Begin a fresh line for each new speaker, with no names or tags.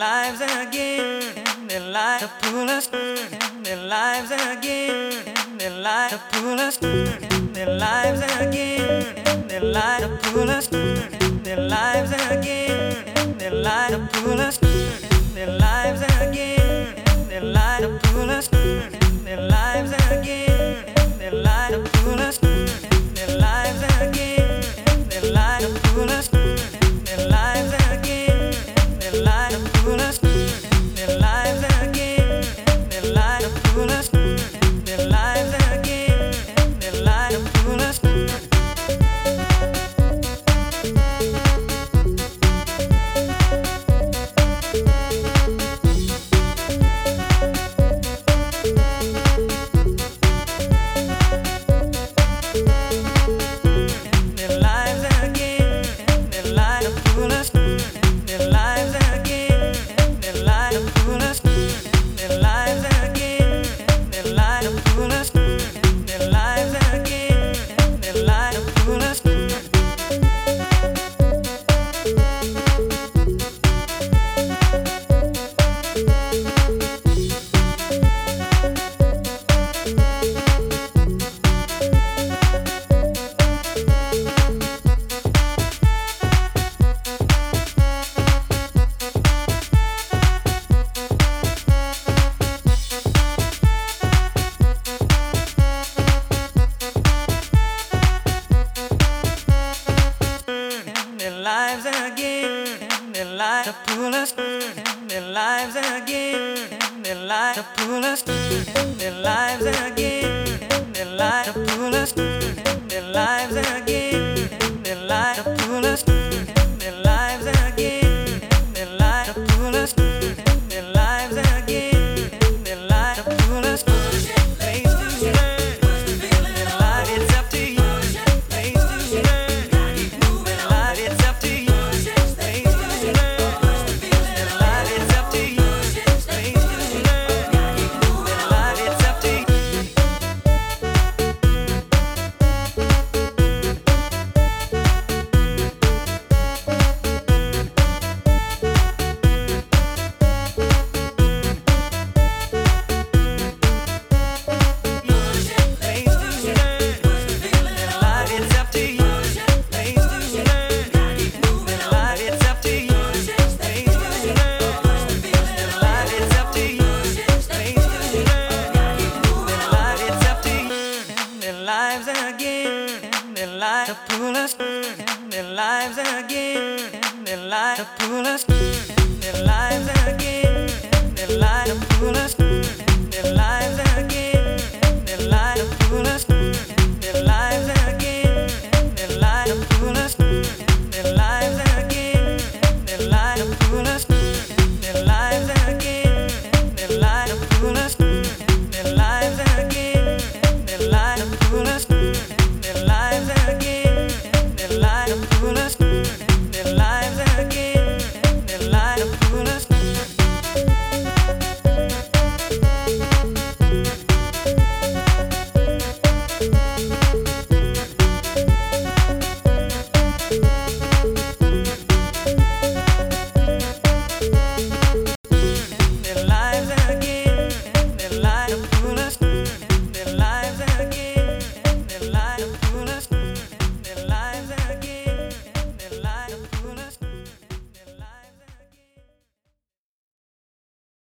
lives again, their like to pull us, their lives again, their like to pull us, their lives again, their like to pull us, their lives again, their like to pull us, their lives. their lives again, their lives to pull us, their lives again, their lives to pull us. life to pull us in their lives again, mm. their life to pull us in their lives again.